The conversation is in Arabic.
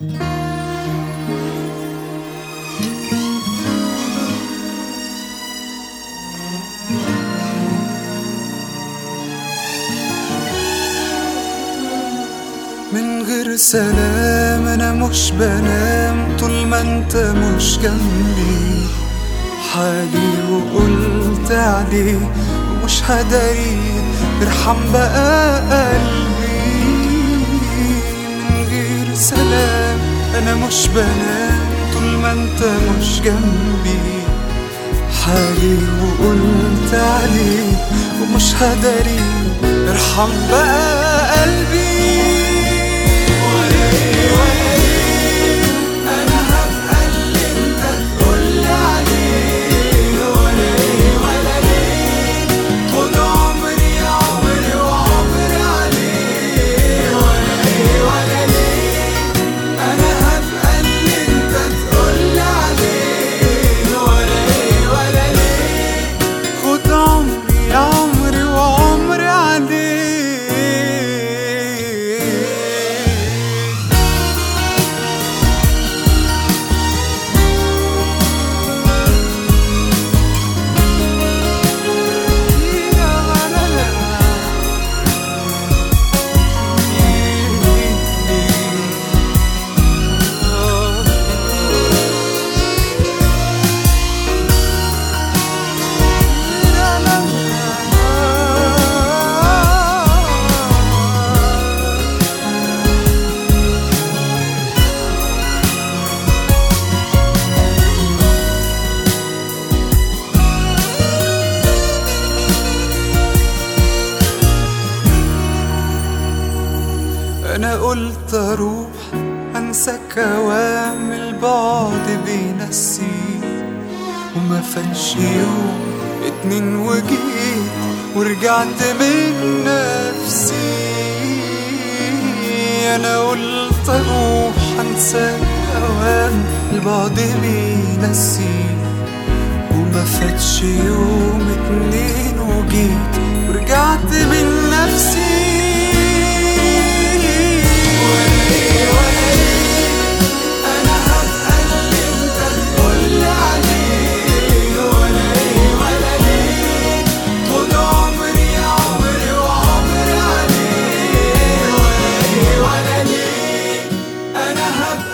من غير سلام أنا مش بنام طول ما أنت مش جنبي. حالي وقلت عليه ومش هداري ارحم بقى قلبي. من غير سلام أنا مش بنام طول ما أنت مش جنبي. حالي وقلت عليه ومش هداري ارحم بقى قلبي. أنا قلت أروح انساك اوام البعد بينسيك وما فاتش يوم اتنين وجيت ورجعت من نفسي أنا قلت أروح انساك اوام البعد بينسيك وما فاتش يوم اتنين وجيت ورجعت من up.